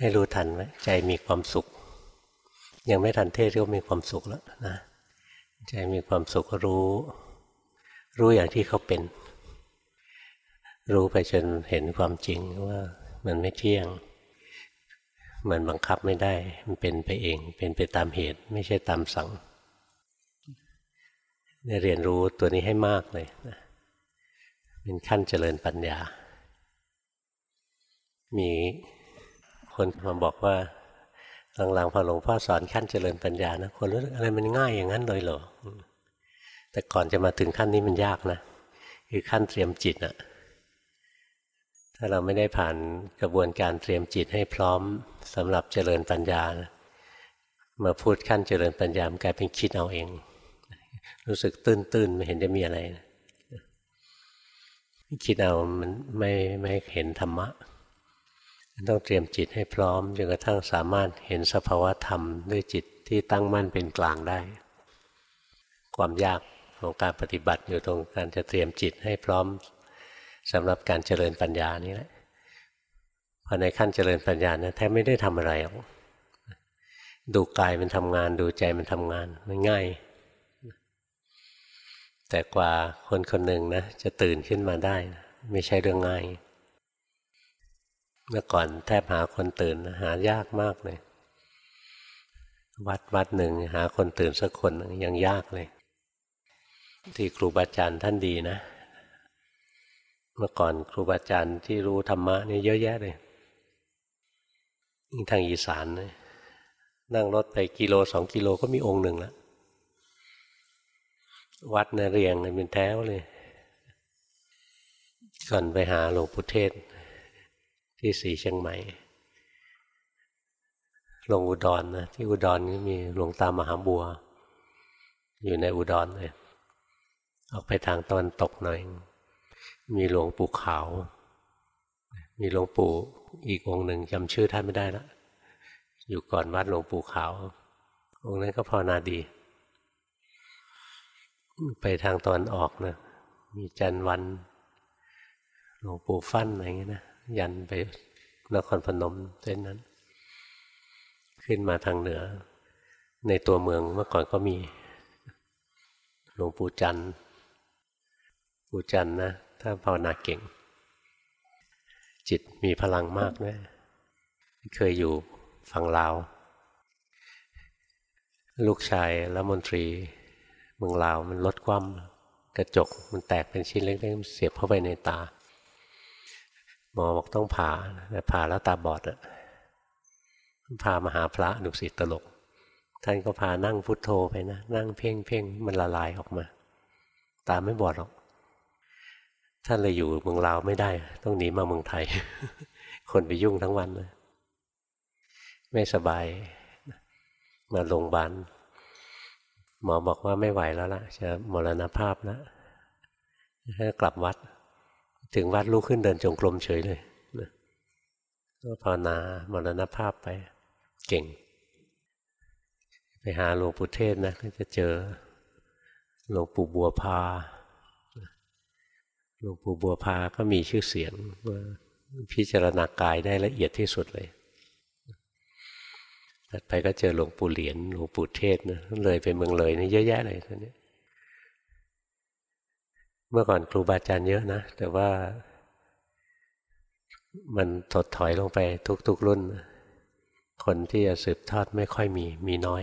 ให้รู้ทันไว้ใจมีความสุข ยังไม่ทันเทศก็มีความสุขแล้วนะใจมีความสุขรู้ รู้อย่างที่เขาเป็น รู้ไปจนเห็นความจริงว่ามันไม่เที่ยง มันบังคับไม่ได้ มันเป็นไปเอง เป็นไปตามเหตุ ไม่ใช่ตามสั่งเรียนรู้ตัวนี้ให้มากเลยนะเป็นขั้นเจริญปัญญา มี คนมาบอกว่าหลังๆพอหลวงพ่อสอนขั้นเจริญปัญญานะคนรู้อะไรมันง่ายอย่างนั้นเลยเหรอแต่ก่อนจะมาถึงขั้นนี้มันยากนะคือขั้นเตรียมจิตอะถ้าเราไม่ได้ผ่านกระบวนการเตรียมจิตให้พร้อมสำหรับเจริญปัญญานะมาพูดขั้นเจริญปัญญามกลายเป็นคิดเอาเอง รู้สึกตื้นๆไม่เห็นจะมีอะไรนะคิดเอามันไม่ไม่เห็นธรรมะ ต้องเตรียมจิตให้พร้อมจนกระทั่งสามารถเห็นสภาวะธรรมด้วยจิตที่ตั้งมั่นเป็นกลางได้ ความยากของการปฏิบัติอยู่ตรงการจะเตรียมจิตให้พร้อมสำหรับการเจริญปัญญานี่แหละพอในขั้นเจริญปัญญานะแทบไม่ได้ทำอะไรหรอกดูกายมันทำงานดูใจมันทำงานมันง่าย แต่กว่าคนคนหนึ่งนะจะตื่นขึ้นมาได้ไม่ใช่เรื่องง่าย เมื่อก่อนแทบหาคนตื่นหายากมากเลย วัดวัดหนึ่งหาคนตื่นสักคนยังยากเลย ที่ครูบาอาจารย์ท่านดีนะ เมื่อก่อนครูบาอาจารย์ที่รู้ธรรมะนี่เยอะแยะเลยทางอีสานเลยนั่งรถไปกิโลสองกิโลก็มีองค์หนึ่งแล้ววัดนเรียงเป็นแถวเลยก่อนไปหาหลวงปู่เทศ ที่สีเชียงใหม่ลงอุดรนนะที่อุดรก็มีหลวงตามหาบัว อยู่ในอุดรเลยออกไปทางตะวันตกหน่อย มีหลวงปู่ขาว มีหลวงปู่อีกองหนึ่งจำชื่อท่านไม่ได้ละอยู่ก่อนวัดหลวงปู่ขาว องค์นั้นก็พอนาดี ไปทางตอนออกนะมีจันวันหลวงปู่ฟั่นอะไรเงี้ยนะ ยันไปนครพนมเส้นนั้น ขึ้นมาทางเหนือ ในตัวเมืองเมื่อก่อนก็มีหลวงปู่จันทร์ปู่จันทร์นะถ้าภาวนาเก่ง จิตมีพลังมากนะเคยอยู่ฝั่งลาว ลูกชายและมนตรีเมืองลาวมันลดความกระจกมันแตกเป็นชิ้นเล็กๆเสียบเข้าไปในตา หมอบอกต้องผ่าแต่ผ่าแล้วตาบอดอะพามาหาพระดุสิตตลก ท่านก็พานั่งพุทโธไปนะ นั่งเพ่งเพ่งมันละลายออกมา ตาไม่บอดหรอก ท่านเลยอยู่เมืองลาวไม่ได้ ต้องหนีมาเมืองไทย คนไปยุ่งทั้งวันเลย ไม่สบาย มาโรงพยาบาลหมอบอกว่าไม่ไหวแล้วล่ะ จะมรณภาพแล้วกลับวัด ถึงวัดลุกขึ้นเดินจงกรมเฉยเลยก็ภาวนามรณภาพไป เก่ง ไปหาหลวงปู่เทศนะก็จะเจอหลวงปู่บัวพาหลวงปู่บัวพาก็มีชื่อเสียงว่าพิจารณากายได้ละเอียดที่สุดเลยถัดไปก็เจอหลวงปู่เหรียญหลวงปู่เทศนะเลยไปเมืองเลยนี่เยอะแยะเลยท่านี้ เมื่อก่อนครูบาอาจารย์เยอะนะ แต่ว่ามันถดถอยลงไปทุกๆรุ่น คนที่จะสืบทอดไม่ค่อยมี มีน้อย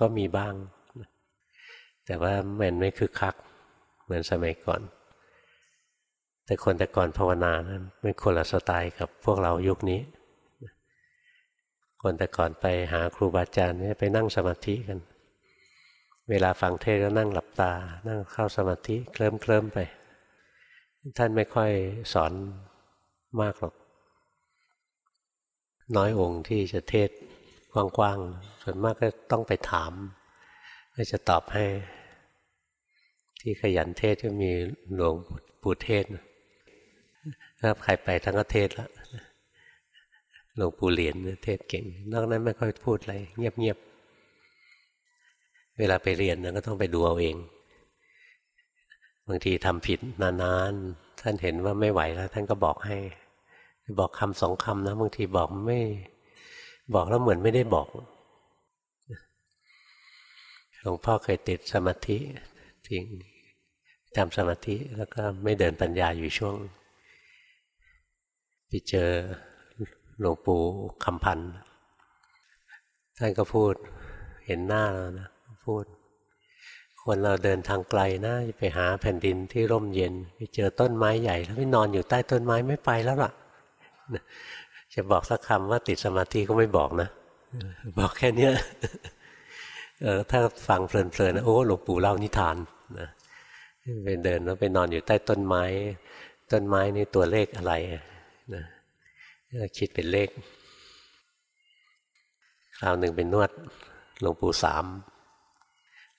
ก็มีบ้าง แต่ว่ามันไม่คึกคัก เหมือนสมัยก่อน แต่คนแต่ก่อนภาวนานะไม่คนละสไตล์กับพวกเรายุคนี้ คนแต่ก่อนไปหาครูบาอาจารย์เนี่ยไปนั่งสมาธิกัน เวลาฟังเทศก็นั่งหลับตา นั่งเข้าสมาธิเคลิ้มเคลิ้มไป ท่านไม่ค่อยสอนมากหรอก น้อยองค์ที่จะเทศกว้างๆ ส่วนมากก็ต้องไปถามก็จะตอบให้ ที่ขยันเทศก็มีหลวงปู่เทศถ้าใครไปทั้งก็เทศล้วหลวงปู่เหรียญเทศเก่ง นอกนั้นไม่ค่อยพูดอะไรเงียบๆ เวลาไปเรียนก็ต้องไปดูเอาเอง บางทีทำผิดนานๆ ท่านเห็นว่าไม่ไหวแล้ว ท่านก็บอกให้ บอกคำสองคำนะบางทีบอกไม่ บอกแล้วเหมือนไม่ได้บอกหลวงพ่อเคยติดสมาธิทิ้งทำสมาธิแล้วก็ไม่เดินปัญญาอยู่ช่วงไปเจอหลวงปู่คำพันธ์ท่านก็พูดเห็นหน้าแล้วนะ พูด คนเราเดินทางไกลนะไปหาแผ่นดินที่ร่มเย็น ไปเจอต้นไม้ใหญ่ แล้วไปนอนอยู่ใต้ต้นไม้ไม่ไปแล้วล่ะ จะบอกสักคำว่าติดสมาธิก็ไม่บอกนะ บอกแค่นี้เออถ้าฟังเพลินๆนะโอ้หลวงปู่เล่านิทานนะไปเดินแล้วไปนอนอยู่ใต้ต้นไม้ ต้นไม้นี่ตัวเลขอะไรนะคิดเป็นเลข คราวหนึ่งเป็นนวดหลวงปู่สาม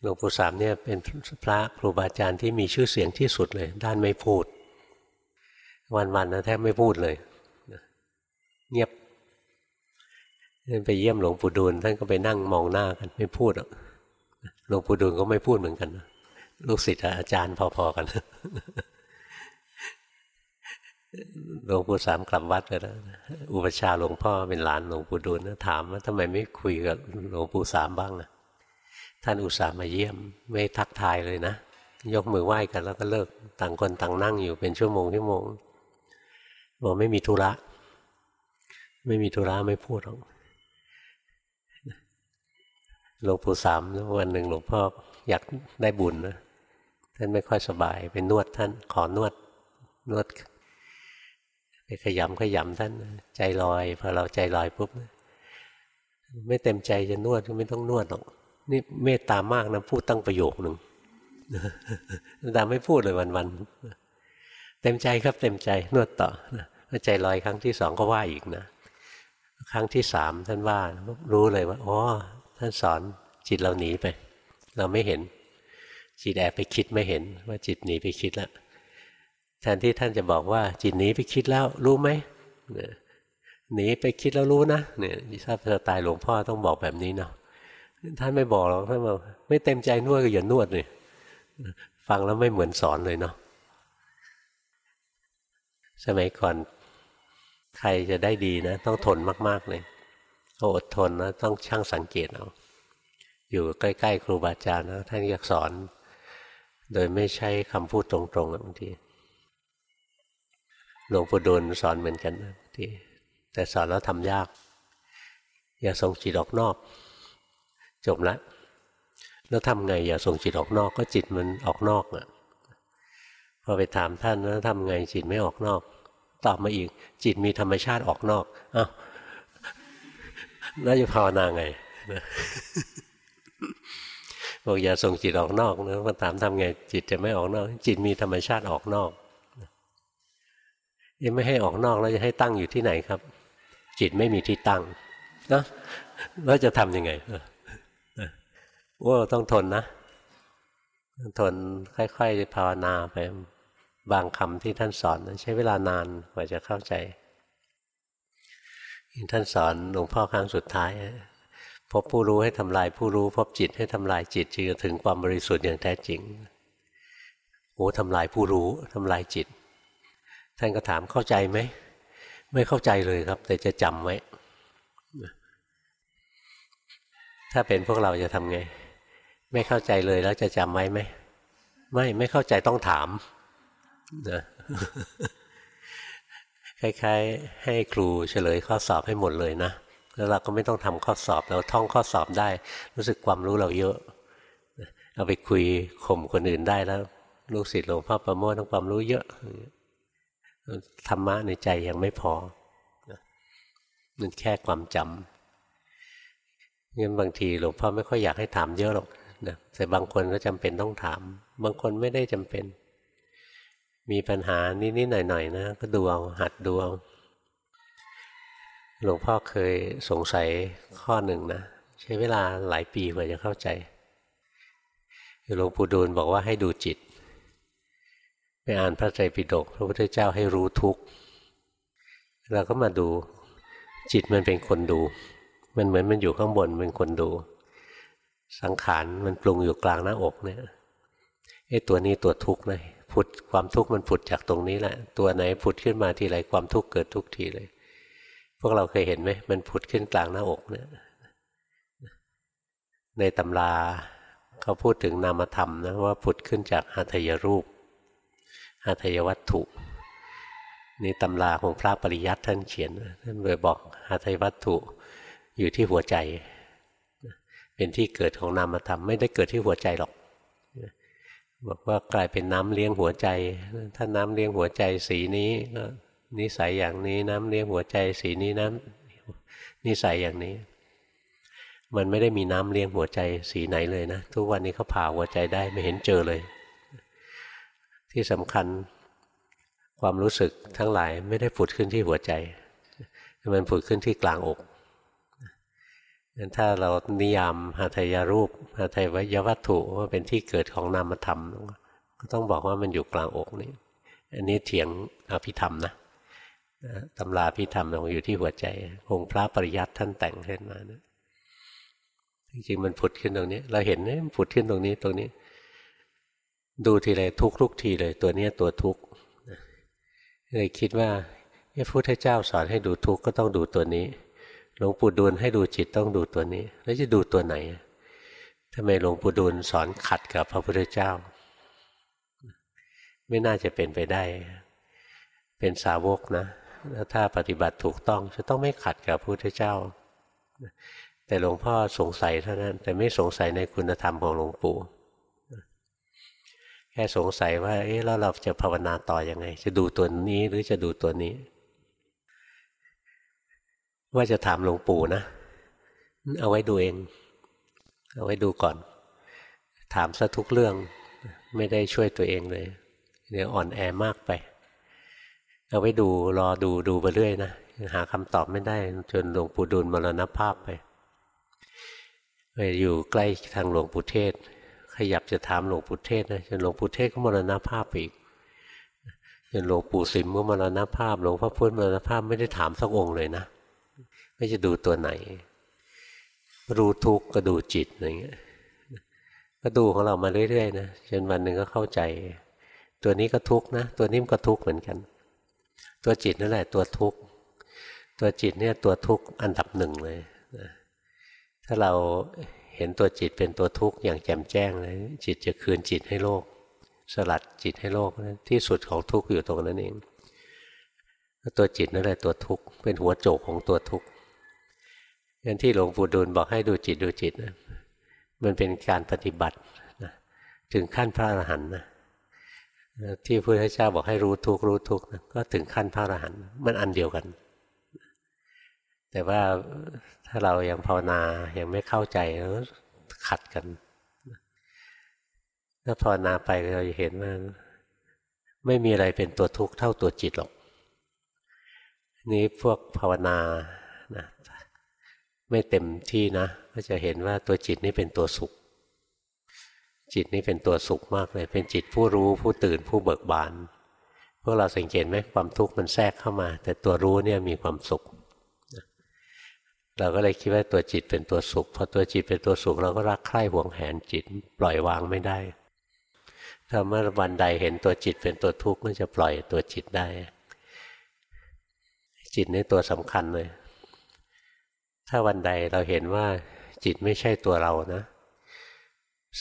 หลวงปู่สามเนี่ยเป็นพระครูบาอาจารย์ที่มีชื่อเสียงที่สุดเลย ด้านไม่พูด วันๆนะแทบไม่พูดเลยเงียบไปเยี่ยมหลวงปู่ดูลท่านก็ไปนั่งมองหน้ากันไม่พูดหลวงปู่ดูลก็ไม่พูดเหมือนกันลูกศิษย์อาจารย์พอๆกันหลวงปู่สามกลับวัดไปแล้วอุปชาหลวงพ่อเป็นหลานหลวงปู่ดูลถามว่าทำไมไม่คุยกับหลวงปู่สามบ้างอะ ท่านอุตส่าห์มาเยี่ยม ไม่ทักทายเลยนะ ยกมือไหว้กันแล้วก็เลิก ต่างคนต่างนั่งอยู่เป็นชั่วโมงชั่วโมงบอกไม่มีธุระ ไม่มีธุระไม่พูดหรอกหลวงปู่สามวันหนึ่งหลวงพ่ออยากได้บุญนะท่านไม่ค่อยสบายเป็นนวดท่านขอนวดนวดไปขยำขยำท่านใจลอยพอเราใจลอยปุ๊บไม่เต็มใจจะนวดก็ไม่ต้องนวดหรอก นี่เมตตามากนะพูดตั้งประโยคหนึ่งตาไม่พูดเลยวันๆเต็มใจครับเต็มใจนวดต่อใจลอยครั้งที่สองก็ว่าอีกนะ ครั้งที่สามท่านว่ารู้เลยว่าอ๋อท่านสอนจิตเราหนีไป เราไม่เห็น จิตแอบไปคิดไม่เห็นว่าจิตหนีไปคิดแล้วแทนที่ท่านจะบอกว่าจิตหนีไปคิดแล้วรู้ไหมหนีไปคิดแล้วรู้นะเนี่ยทราบสไตล์หลวงพ่อต้องบอกแบบนี้เนาะ ท่านไม่บอกหรอกท่านบอกไม่เต็มใจนวดก็อย่านวดเลยฟังแล้วไม่เหมือนสอนเลยเนาะสมัยก่อนใครจะได้ดีนะ ต้องทนมาก ๆ เลยอดทนนะต้องช่างสังเกตเอาอยู่ใกล้ๆ ครูบาอาจารย์นะท่านอยากสอน โดยไม่ใช้คำพูดตรงๆบางทีหลวงปู่ดูลสอนเหมือนกันบางทีแต่สอนแล้วทำยาก อย่าส่งจิตออกนอก จบล้วแล้วทำไงอย่าส่งจิตออกนอกก็จิตมันออกนอกอะพอไปถามท่านแล้วทำไงจิตไม่ออกนอก ตอบมาอีก จิตมีธรรมชาติออกนอกอ้าวแล้วจะภาวนาไงบอกอย่าส่งจิตออกนอกนะมาถามทำไง จิตจะไม่ออกนอก จิตมีธรรมชาติออกนอกยังไม่ให้ออกนอกแล้วจะให้ตั้งอยู่ที่ไหนครับ จิตไม่มีที่ตั้งนะแล้วจะทํำยังไง ว่าต้องทนนะทนค่อยๆภาวนาไปบางคำที่ท่านสอนใช้เวลานานกว่าจะเข้าใจ ท่านสอนหลวงพ่อครั้งสุดท้ายพบผู้รู้ให้ทำลายผู้รู้ พบจิตให้ทำลายจิตจึงถึงความบริสุทธิ์อย่างแท้จริงโอ้ทำลายผู้รู้ทำลายจิต ท่านก็ถามเข้าใจไหมไม่เข้าใจเลยครับ แต่จะจำไว้ ถ้าเป็นพวกเราจะทำไง ไม่เข้าใจเลยแล้วจะจำไว้ไหมไม่ไม่เข้าใจต้องถามนะคล้ายๆ ให้ครูเฉลยข้อสอบให้หมดเลยนะแล้วเราก็ไม่ต้องทำข้อสอบเราท่องข้อสอบได้ รู้สึกความรู้เราเยอะเอาไปคุยข่มคนอื่นได้แล้ว ลูกศิษย์หลวงพ่อประโมทต้องความรู้เยอะธรรมะในใจยังไม่พอมันแค่ความจำงั้นบางทีหลวงพ่อไม่ค่อยอยากให้ถามเยอะหรอก นะแต่บางคนก็จำเป็นต้องถาม บางคนไม่ได้จำเป็น มีปัญหานิดๆหน่อยๆนะก็ดูเอาหัดดูเอาหลวงพ่อเคยสงสัยข้อหนึ่งนะใช้เวลาหลายปีกว่าจะเข้าใจหลวงปู่ดูลบอกว่าให้ดูจิต ไปอ่านพระไตรปิฎกพระพุทธเจ้าให้รู้ทุกข์เราก็มาดูจิตมันเป็นคนดู มันเหมือนมันอยู่ข้างบนเป็นคนดู สังขารมันปรุงอยู่กลางหน้าอกเนี่ยไอ้ตัวนี้ตัวทุกข์นะผุดความทุกข์มันผุดจากตรงนี้แหละ ตัวไหนผุดขึ้นมาทีไรความทุกข์เกิดทุกทีเลย พวกเราเคยเห็นไหมมันผุดขึ้นกลางหน้าอกเนี่ยในตำราเขาพูดถึงนามธรรมนะว่าผุดขึ้นจากหัตยรูปหัตยวัตถุนี่ตำราของพระปริยัติท่านเขียนท่านเลยบอกหัตยวัตถุอยู่ที่หัวใจ เป็นที่เกิดของนามธรรมไม่ได้เกิดที่หัวใจหรอกบอกว่ากลายเป็นน้ำเลี้ยงหัวใจ ถ้าน้ำเลี้ยงหัวใจสีนี้ก็นิสัยอย่างนี้น้ำเลี้ยงหัวใจสีนี้น้ำนิสัยอย่างนี้ มันไม่ได้มีน้ำเลี้ยงหัวใจสีไหนเลยนะ ทุกวันนี้เขาผ่าหัวใจได้ไม่เห็นเจอเลย ที่สำคัญความรู้สึกทั้งหลายไม่ได้ผุดขึ้นที่หัวใจ มันผุดขึ้นที่กลางอก ถ้าเรานิยามหาทยารูปหาทยวัตถุว่าเป็นที่เกิดของนามธรรม ก็ต้องบอกว่ามันอยู่กลางอกนี่อันนี้เถียงอภิธรรมนะตำราพิธรรมงอยู่ที่หัวใจองค์พระปริยัติท่านแต่งขึ้นมานะจริงๆมันผุดขึ้นตรงนี้ เราเห็นเนี่ยผุดขึ้นตรงนี้ตรงนี้ ดูทีไรทุกทุกทีเลย ตัวนี้ตัวทุกเลยคิดว่าพระพุทธเจ้าสอนให้ดูทุกก็ต้องดูตัวนี้ หลวงปู่ดูลให้ดูจิตต้องดูตัวนี้ แล้วจะดูตัวไหนทำไมหลวงปู่ดูลสอนขัดกับพระพุทธเจ้า ไม่น่าจะเป็นไปได้ เป็นสาวกนะแล้วถ้าปฏิบัติถูกต้องจะต้องไม่ขัดกับพระพุทธเจ้า แต่หลวงพ่อสงสัยเท่านั้น แต่ไม่สงสัยในคุณธรรมของหลวงปู่แค่สงสัยว่า เอ๊ะแล้วเราจะภาวนาต่ออยังไง จะดูตัวนี้หรือจะดูตัวนี้ ว่าจะถามหลวงปู่นะ เอาไว้ดูเอง เอาไว้ดูก่อน ถามซะทุกเรื่อง ไม่ได้ช่วยตัวเองเลย เดี๋ยวอ่อนแอมากไป เอาไว้ดูรอดูดูไปเรื่อยนะหาคำตอบไม่ได้ จนหลวงปู่ดูลมรณภาพไปไปอยู่ใกล้ทางหลวงปู่เทศ ขยับจะถามหลวงปู่เทศนะจนหลวงปู่เทศก็มรณภาพอีกจนหลวงปู่สิมก็มรณภาพ หลวงพ่อพุธมรณภาพไม่ได้ถามสักองค์เลยนะ ก็จะดูตัวไหน รู้ทุกข์ก็ดูจิตอะไรเงี้ยก็ดูของเรามาเรื่อยๆนะจนวันหนึ่งก็เข้าใจ ตัวนี้ก็ทุกข์นะ ตัวนี้มันก็ทุกข์เหมือนกัน ตัวจิตนั่นแหละตัวทุกข์ตัวจิตเนี่ยตัวทุกข์อันดับหนึ่งเลยถ้าเราเห็นตัวจิตเป็นตัวทุกข์อย่างแจ่มแจ้งเลยจิตจะคืนจิตให้โลก สลัดจิตให้โลกที่สุดของทุกข์อยู่ตรงนั้นเองตัวจิตนั่นแหละตัวทุกข์เป็นหัวโจกของตัวทุกข์ งั้นที่หลวงปู่ดูลบอกให้ดูจิตดูจิตนะมันเป็นการปฏิบัตินะถึงขั้นพระอรหันต์นะที่พระพุทธเจ้าบอกให้รู้ทุกรู้ทุกนะก็ถึงขั้นพระอรหันต์มันอันเดียวกัน แต่ว่าถ้าเรายังภาวนายังไม่เข้าใจแล้วขัดกันถ้าภาวนาไปเราจะเห็นว่าไม่มีอะไรเป็นตัวทุกข์เท่าตัวจิตหรอก นี้พวกภาวนา ไม่เต็มที่นะ ก็จะเห็นว่าตัวจิตนี่เป็นตัวสุข จิตนี่เป็นตัวสุขมากเลย เป็นจิตผู้รู้ผู้ตื่นผู้เบิกบานพวกเราสังเกตไหมความทุกข์มันแทรกเข้ามา แต่ตัวรู้เนี่ยมีความสุข เราก็เลยคิดว่าตัวจิตเป็นตัวสุขพอตัวจิตเป็นตัวสุขเราก็รักใคร่หวงแหนจิต ปล่อยวางไม่ได้ถ้าเมื่อวันใดเห็นตัวจิตเป็นตัวทุกข์ก็จะปล่อยตัวจิตได้ จิตนี่ตัวสำคัญเลย ถ้าวันใดเราเห็นว่าจิตไม่ใช่ตัวเรานะ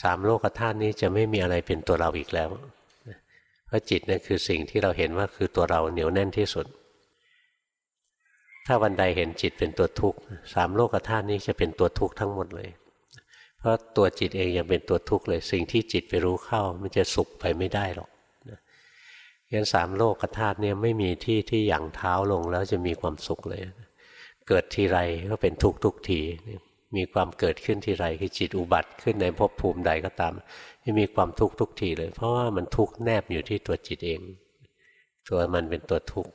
สามโลกธาตุนี้จะไม่มีอะไรเป็นตัวเราอีกแล้ว เพราะจิตนั่นคือสิ่งที่เราเห็นว่าคือตัวเราเหนียวแน่นที่สุด ถ้าวันใดเห็นจิตเป็นตัวทุกข์สามโลกธาตุนี้จะเป็นตัวทุกข์ทั้งหมดเลย เพราะตัวจิตเองยังเป็นตัวทุกข์เลย สิ่งที่จิตไปรู้เข้ามันจะสุขไปไม่ได้หรอกยันสามโลกธาตุเนี่ยไม่มีที่ที่หยั่งเท้าลงแล้วจะมีความสุขเลย เกิดทีไรก็เป็นทุกทุกทีมีความเกิดขึ้นทีไรคือจิตอุบัติขึ้นในภพภูมิใดก็ตามจะมีความทุกข์ทุกทีเลย เพราะว่ามันทุกข์แนบอยู่ที่ตัวจิตเอง ตัวมันเป็นตัวทุกข์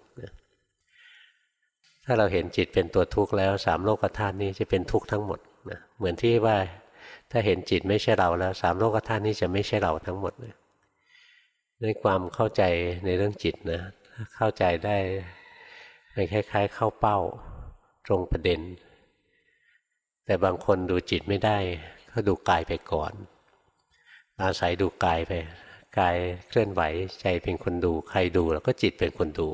ถ้าเราเห็นจิตเป็นตัวทุกข์แล้วสามโลกธาตุนี้จะเป็นทุกข์ทั้งหมดนะเหมือนที่ว่าถ้าเห็นจิตไม่ใช่เราแล้วสามโลกธาตุนี้จะไม่ใช่เราทั้งหมดเลยในความเข้าใจในเรื่องจิตนะเข้าใจได้เป็นคล้าย ๆ เข้าเป้า ตรงประเด็น แต่บางคนดูจิตไม่ได้ก็ดูกายไปก่อนอาศัยดูกายไปกายเคลื่อนไหวใจเป็นคนดู ใครดูแล้วก็จิตเป็นคนดู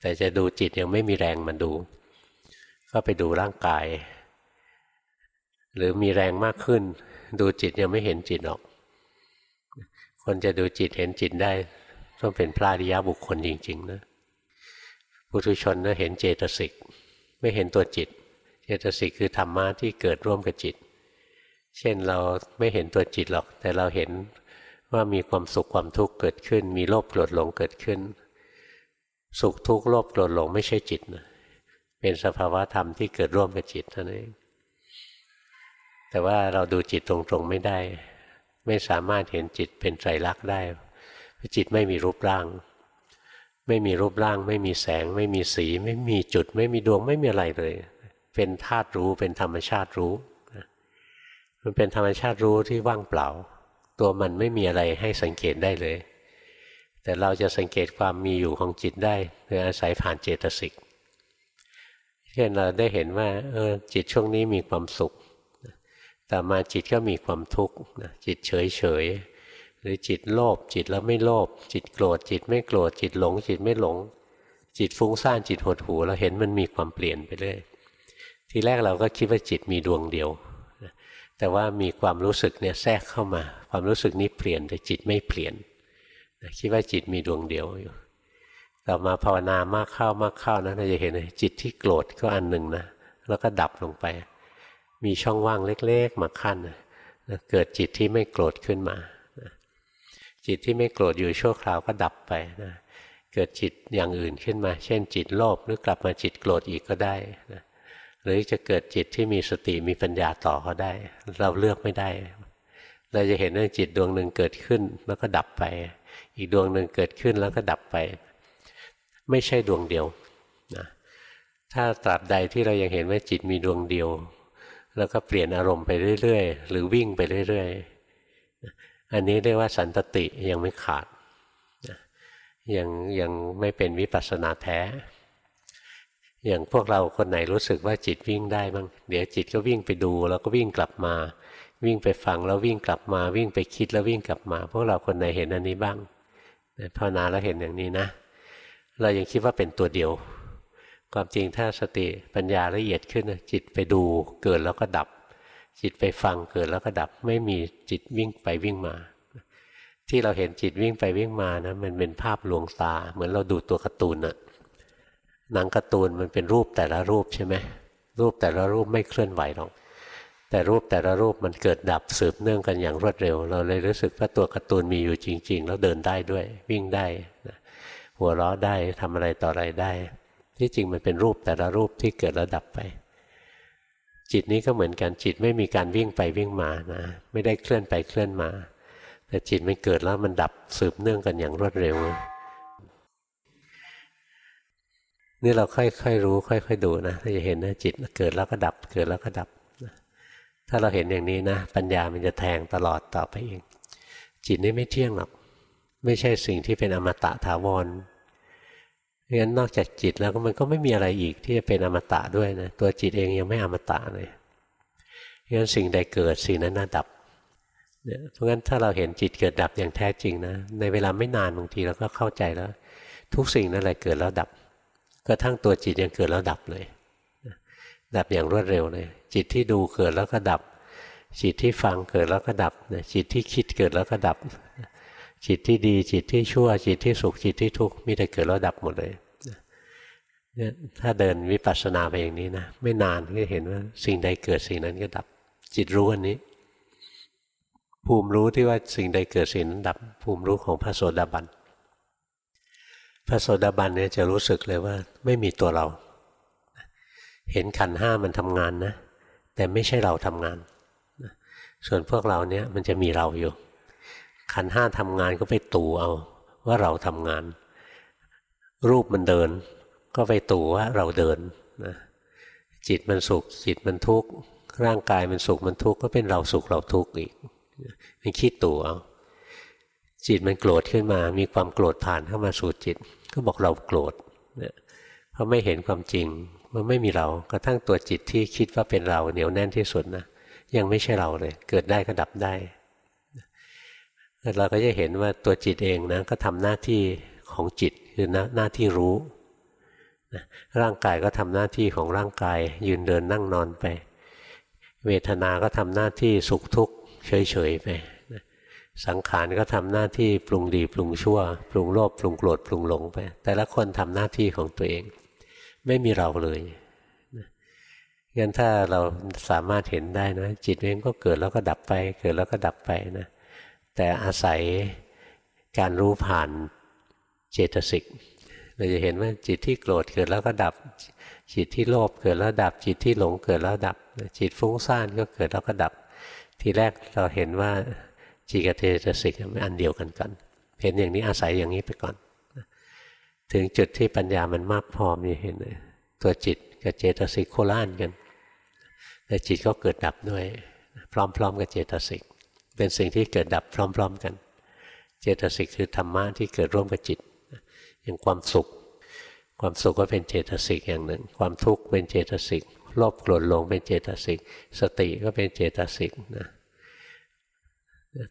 แต่จะดูจิตยังไม่มีแรงมันดู ก็ไปดูร่างกาย หรือมีแรงมากขึ้น ดูจิตยังไม่เห็นจิตหรอก คนจะดูจิตเห็นจิตได้ ต้องเป็นพระอริยบุคคลจริง ๆ นะปุถุชนนะเห็นเจตสิก ไม่เห็นตัวจิต เจตสิกคือธรรมะที่เกิดร่วมกับจิต เช่นเราไม่เห็นตัวจิตหรอก แต่เราเห็นว่ามีความสุขความทุกข์เกิดขึ้น มีโลภโกรธหลงเกิดขึ้น สุขทุกข์โลภโกรธหลงไม่ใช่จิตนะเป็นสภาวะธรรมที่เกิดร่วมกับจิตเท่านั้นเองแต่ว่าเราดูจิตตรงๆไม่ได้ ไม่สามารถเห็นจิตเป็นไตรลักษณ์ได้จิตไม่มีรูปร่าง ไม่มีรูปร่างไม่มีแสง ไม่มีสี ไม่มีจุด ไม่มีดวงไม่มีอะไรเลย เป็นธาตุรู้เป็นธรรมชาติรู้มันเป็นธรรมชาติรู้ที่ว่างเปล่า ตัวมันไม่มีอะไรให้สังเกตได้เลย แต่เราจะสังเกตความมีอยู่ของจิตได้โดยอาศัยผ่านเจตสิกเช่นเราได้เห็นว่าเออจิตช่วงนี้มีความสุข แต่มาจิตก็มีความทุกข์จิตเฉยเฉย รือจิตโลภจิตแล้วไม่โลภจิตโกรธจิตไม่โกรธจิตหลง จิตไม่หลง จิตฟุ้งซ่านจิตหดหูเราเห็นมันมีความเปลี่ยนไปเรื่อยทีแรกเราก็คิดว่าจิตมีดวงเดียว แต่ว่ามีความรู้สึกเนี่ยแทรกเข้ามา ความรู้สึกนี้เปลี่ยนแต่จิตไม่เปลี่ยนคิดว่าจิตมีดวงเดียวอยู่ต่อมาภาวนามากเข้ามากเข้านะเราจะเห็นจิตที่โกรธก็อันหนึ่งนะแล้วก็ดับลงไป มีช่องว่างเล็ก ๆ มาขั้นเกิดจิตที่ไม่โกรธขึ้นมา จิตที่ไม่โกรธอยู่ชั่วคราวก็ดับไปนะเกิดจิตอย่างอื่นขึ้นมา เช่นจิตโลภหรือกลับมาจิตโกรธอีกก็ได้นะหรือจะเกิดจิตที่มีสติมีปัญญาต่อก็ได้ เราเลือกไม่ได้ เราจะเห็นว่าจิตดวงหนึ่งเกิดขึ้นแล้วก็ดับไป อีกดวงหนึ่งเกิดขึ้นแล้วก็ดับไป ไม่ใช่ดวงเดียวนะถ้าตราบใดที่เรายังเห็นว่าจิตมีดวงเดียว แล้วก็เปลี่ยนอารมณ์ไปเรื่อย ๆ หรือวิ่งไปเรื่อย ๆ อันนี้เรียกว่าสันตติยังไม่ขาดยังยังไม่เป็นวิปัสสนาแท้ อย่างพวกเราคนไหนรู้สึกว่าจิตวิ่งได้บ้างเดี๋ยวจิตก็วิ่งไปดูแล้วก็วิ่งกลับมา วิ่งไปฟังแล้ววิ่งกลับมาวิ่งไปคิดแล้ววิ่งกลับมา พวกเราคนไหนเห็นอันนี้บ้างภาวนาแล้วเห็นอย่างนี้นะ เรายังคิดว่าเป็นตัวเดียว ความจริงถ้าสติปัญญาละเอียดขึ้นจิตไปดูเกิดแล้วก็ดับ จิตไปฟังเกิดแล้วก็ดับไม่มีจิตวิ่งไปวิ่งมา ที่เราเห็นจิตวิ่งไปวิ่งมานะมันเป็นภาพลวงตา เหมือนเราดูตัวการ์ตูนอะหนังการ์ตูนมันเป็นรูปแต่ละรูปใช่ไหมรูปแต่ละรูปไม่เคลื่อนไหวหรอกแต่รูปแต่ละรูปมันเกิดดับสืบเนื่องกันอย่างรวดเร็ว เราเลยรู้สึกว่าตัวการ์ตูนมีอยู่จริง ๆ แล้วเดินได้ด้วย วิ่งได้หัวเราะได้ทำอะไรต่ออะไรได้ ที่จริงมันเป็นรูปแต่ละรูปที่เกิดแล้วดับไป จิตนี้ก็เหมือนกันจิตไม่มีการวิ่งไปวิ่งมานะไม่ได้เคลื่อนไปเคลื่อนมา แต่จิตมันเกิดแล้วมันดับสืบเนื่องกันอย่างรวดเร็ว นี่เราค่อยๆรู้ ค่อยๆดูนะเราจะเห็นนะจิตเกิดแล้วก็ดับเกิดแล้วก็ดับถ้าเราเห็นอย่างนี้นะปัญญามันจะแทงตลอดต่อไปเองจิตนี้ไม่เที่ยงหรอกไม่ใช่สิ่งที่เป็นอมตะถาวร งั้นนอกจากจิตแล้วมันก็ไม่มีอะไรอีกที่จะเป็นอมตะด้วยนะตัวจิตเองยังไม่อมตะเลยงั้นสิ่งใดเกิดสิ่งนั้นน่าดับเนี่ยเพราะงั้นถ้าเราเห็นจิตเกิดดับอย่างแท้จริงนะในเวลาไม่นานบางทีเราก็เข้าใจแล้ว ทุกสิ่งนั่นแหละเกิดแล้วดับกระทั่งตัวจิตยังเกิดแล้วดับเลยดับอย่างรวดเร็วเลย จิตที่ดูเกิดแล้วก็ดับ จิตที่ฟังเกิดแล้วก็ดับจิตที่คิดเกิดแล้วก็ดับ จิตที่ดีจิตที่ชั่วจิตที่สุขจิตที่ทุกข์มีแต่เกิดแล้วดับหมดเลยเนี่ยถ้าเดินวิปัสสนาไปอย่างนี้นะไม่นานก็เห็นว่าสิ่งใดเกิดสิ่งนั้นก็ดับ จิตรู้อันนี้ ภูมิรู้ที่ว่าสิ่งใดเกิดสิ่งนั้นดับ ภูมิรู้ของพระโสดาบันพระโสดาบันเนี่ยจะรู้สึกเลยว่าไม่มีตัวเรา เห็นขันห้ามันทำงานนะ แต่ไม่ใช่เราทำงาน ส่วนพวกเราเนี่ยมันจะมีเราอยู่ ขันห้าทำงานก็ไปตู่เอาว่าเราทำงาน รูปมันเดิน ก็ไปตู่ว่าเราเดินนะจิตมันสุข จิตมันทุกข์ร่างกายมันสุขมันทุกข์ก็เป็นเราสุขเราทุกข์อีกมันคิดตู่เอาจิตมันโกรธขึ้นมา มีความโกรธผ่านเข้ามาสู่จิต ก็บอกเราโกรธเนี่ยเพราะไม่เห็นความจริงว่าไม่มีเรากระทั่งตัวจิตที่คิดว่าเป็นเราเหนียวแน่นที่สุดนะยังไม่ใช่เราเลย เกิดได้ก็ดับได้ เราก็จะเห็นว่าตัวจิตเองนะก็ทำหน้าที่ของจิตคือหน้าหน้าที่รู้ร่างกายก็ทำหน้าที่ของร่างกาย ยืนเดินนั่งนอนไป เวทนาก็ทำหน้าที่สุขทุกข์เฉยๆไปสังขารก็ทำหน้าที่ปรุงดีปรุงชั่ว ปรุงโลภปรุงโกรธปรุงหลงไป แต่ละคนทำหน้าที่ของตัวเอง ไม่มีเราเลยงั้นถ้าเราสามารถเห็นได้นะจิตเองก็เกิดแล้วก็ดับไป เกิดแล้วก็ดับไปนะ แต่อาศัยการรู้ผ่านเจตสิกเราจะเห็นว่าจิตที่โกรธเกิดแล้วก็ดับ จิตที่โลภเกิดแล้วดับ จิตที่หลงเกิดแล้วดับ จิตฟุ้งซ่านก็เกิดแล้วก็ดับ ทีแรกเราเห็นว่าจิตกับเจตสิกมันอันเดียวกันกันเห็นอย่างนี้อาศัยอย่างนี้ไปก่อน ถึงจุดที่ปัญญามันมากพอมีเห็นตัวจิตกับเจตสิกโคล่านกันแต่จิตก็เกิดดับด้วย พร้อมๆกับเจตสิก เป็นสิ่งที่เกิดดับพร้อม ๆกัน เจตสิกคือธรรมะที่เกิดร่วมกับจิต อย่างความสุข ความสุขก็เป็นเจตสิกอย่างหนึ่ง ความทุกข์เป็นเจตสิกโลภโกรธหลงเป็นเจตสิกสติก็เป็นเจตสิกนะ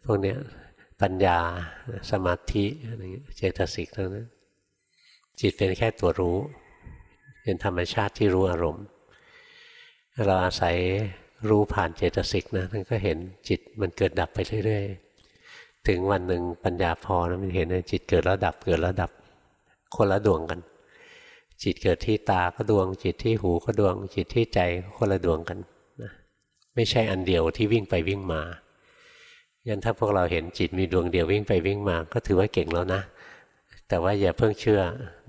พวกนี้ปัญญาสมาธิอะไรเจตสิกทั้งนั้นจิตเป็นแค่ตัวรู้ เป็นธรรมชาติที่รู้อารมณ์ เราอาศัย รู้ผ่านเจตสิกนะท่านก็เห็นจิตมันเกิดดับไปเรื่อยๆ ถึงวันหนึ่งปัญญาพอนะมันเห็นจิตเกิดแล้วดับเกิดแล้วดับคนละดวงกัน จิตเกิดที่ตาก็ดวง จิตที่หูก็ดวง จิตที่ใจก็คนละดวงกันนะไม่ใช่อันเดียวที่วิ่งไปวิ่งมางั้นถ้าพวกเราเห็นจิตมีดวงเดียววิ่งไปวิ่งมา ก็ถือว่าเก่งแล้วนะ แต่ว่าอย่าเพิ่งเชื่อ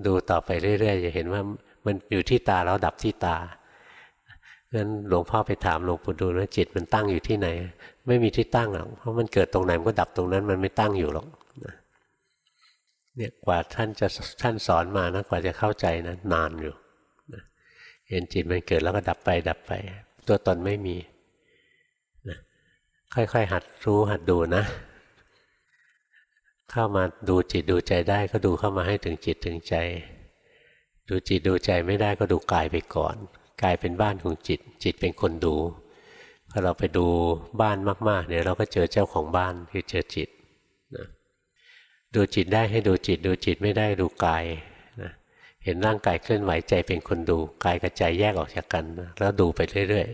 ดูต่อไปเรื่อยๆจะเห็นว่ามันอยู่ที่ตาแล้วดับที่ตา งั้นหลวงพ่อไปถามหลวงปู่ดูลว่าจิตมันตั้งอยู่ที่ไหน ไม่มีที่ตั้งหรอกเพราะมันเกิดตรงไหนมันก็ดับตรงนั้น มันไม่ตั้งอยู่หรอกเนี่ยกว่าท่านจะท่านสอนมานะกว่าจะเข้าใจนะนานอยู่เห็นจิตมันเกิดแล้วก็ดับไปดับไป ตัวตนไม่มีค่อยๆ หัดรู้หัดดูนะ เข้ามาดูจิตดูใจได้ก็ดูเข้ามาให้ถึงจิตถึงใจ ดูจิตดูใจไม่ได้ก็ดูกายไปก่อน กายเป็นบ้านของจิต จิตเป็นคนดูพอเราไปดูบ้านมากๆเนี่ยเราก็เจอเจ้าของบ้านคือเจอจิตนะดูจิตได้ให้ดูจิต ดูจิตไม่ได้ดูกายนะเห็นร่างกายเคลื่อนไหวใจเป็นคนดูกายกับใจแยกออกจากกันนะแล้วดูไปเรื่อย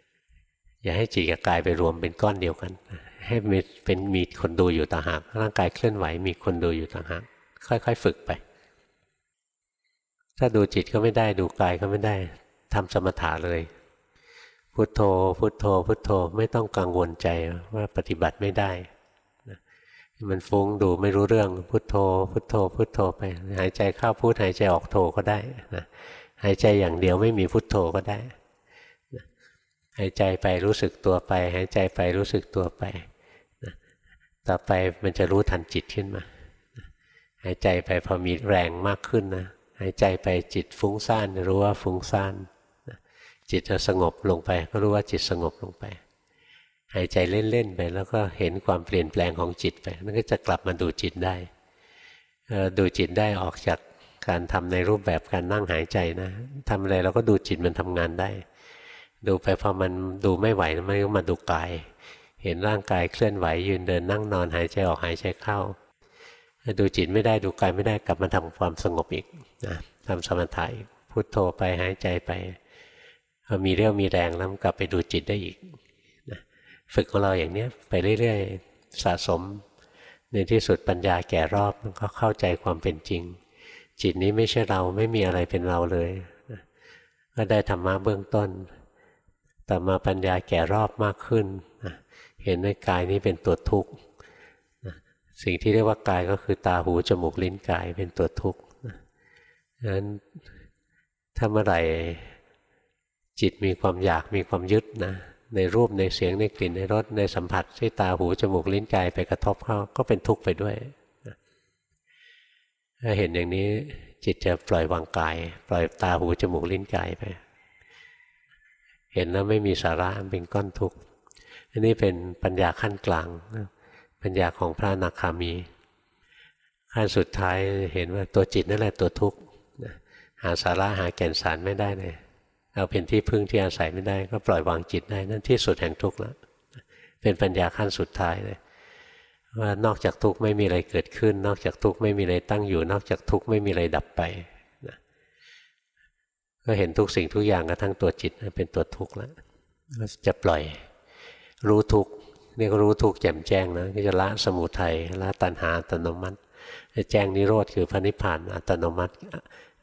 ๆ อย่าให้จิตกับกายไปรวมเป็นก้อนเดียวกันให้มีเป็นมีคนดูอยู่ต่างหากร่างกายเคลื่อนไหวมีคนดูอยู่ต่างหากค่อย ๆ ฝึกไป ถ้าดูจิตก็ไม่ได้ดูกายก็ไม่ได้ ทำสมถะเลย พุโทโธ พุโทโธ พุโทโธไม่ต้องกังวลใจว่าปฏิบัติไม่ได้มันฟุ้งดูไม่รู้เรื่องพุโทโธ พุโทโธ พุโทโธไป หายใจเข้าพุทหายใจออกโธก็ได้นะหายใจอย่างเดียวไม่มีพุโทโธก็ได้หายใจไปรู้สึกตัวไป หายใจไปรู้สึกตัวไปนะต่อไปมันจะรู้ทันจิตขึ้นมาหายใจไปพอมีแรงมากขึ้นนะหายใจไปจิตฟุ้งซ่านรู้ว่าฟุ้งซ่าน จิตจะสงบลงไป ก็รู้ว่าจิตสงบลงไป หายใจเล่น ๆ ไป แล้วก็เห็นความเปลี่ยนแปลงของจิตไปนั่นก็จะกลับมาดูจิตได้ดูจิตได้ออกจากการทำในรูปแบบการนั่งหายใจนะทำอะไรเราก็ดูจิตมันทำงานได้ ดูไปพอมันดูไม่ไหวมันก็มาดูกาย เห็นร่างกายเคลื่อนไหวยืนเดินนั่งนอนหายใจออกหายใจเข้าดูจิตไม่ได้ดูกายไม่ได้กลับมาทำความสงบอีกนะทำสมถะอีกพุโทโธไปหายใจไป พอมีเรี่ยวมีแรงแล้วกลับไปดูจิตได้อีกนะฝึกของเราอย่างนี้ไปเรื่อยๆสะสม ในที่สุดปัญญาแก่รอบมันก็เข้าใจความเป็นจริง จิตนี้ไม่ใช่เราไม่มีอะไรเป็นเราเลยก็ได้ธรรมะเบื้องต้นต่อมาปัญญาแก่รอบมากขึ้นนะเห็นในกายนี้เป็นตัวทุกข์นะสิ่งที่เรียกว่ากายก็คือตาหูจมูกลิ้นกายเป็นตัวทุกข์นะนั้นถ้าเมื่อไหร่ จิตมีความอยากมีความยึดนะในรูปในเสียงในกลิ่นในรสในสัมผัสที่ตาหูจมูกลิ้นกายไปกระทบเข้าก็เป็นทุกข์ไปด้วยถ้าเห็นอย่างนี้จิตจะปล่อยวางกาย ปล่อยตาหูจมูกลิ้นกายไป เห็นแล้วไม่มีสาระเป็นก้อนทุกข์อันนี้เป็นปัญญาขั้นกลาง ปัญญาของพระนาคามี ขั้นสุดท้ายเห็นว่าตัวจิตนั่นแหละตัวทุกข์หาสาระหาแก่นสารไม่ได้เลย เอาเป็นที่พึ่งที่อาศัยไม่ได้ ก็ปล่อยวางจิตได้นั่นที่สุดแห่งทุกข์แล้วเป็นปัญญาขั้นสุดท้ายเลยว่านอกจากทุกข์ไม่มีอะไรเกิดขึ้น นอกจากทุกข์ไม่มีอะไรตั้งอยู่ นอกจากทุกข์ไม่มีอะไรดับไปก็เห็นทุกสิ่งทุกอย่างกระทั่งตัวจิตเป็นตัวทุกข์แล้วก็จะปล่อยรู้ทุกข์นี่ก็รู้ทุกข์แจ่มแจ้งนะก็จะละสมุทัยละตัณหาอัตโนมัติจะแจ้งนิโรธคือพระนิพพานอัตโนมัติ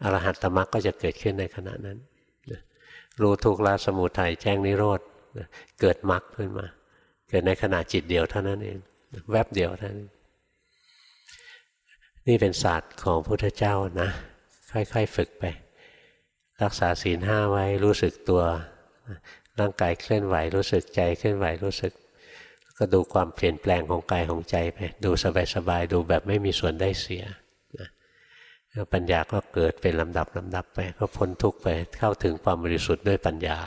อรหัตตมรรคก็จะเกิดขึ้นในขณะนั้น รู้ทุกข์ละสมุทัยแจ้งนิโรธเกิดมรรคขึ้นมา เกิดในขณะจิตเดียวเท่านั้นเองแวบเดียวเท่านั้นนี่เป็นศาสตร์ของพุทธเจ้านะ ค่อยๆฝึกไป รักษาศีลห้าไว้รู้สึกตัว ร่างกายเคลื่อนไหวรู้สึกใจเคลื่อนไหวรู้สึก ก็ดูความเปลี่ยนแปลงของกายของใจไป ดูสบายๆดูแบบไม่มีส่วนได้เสีย ปัญญาก็เกิดเป็นลำดับลำดับไป ก็พ้นทุกข์ไปเข้าถึงความบริสุทธิ์ด้วยปัญญา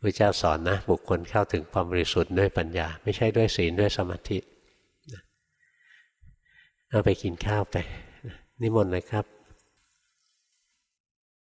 พระเจ้าสอนนะบุคคลเข้าถึงความบริสุทธิ์ด้วยปัญญา ไม่ใช่ด้วยศีลด้วยสมาธิเอาไปกินข้าวไป นิมนต์เลยครับ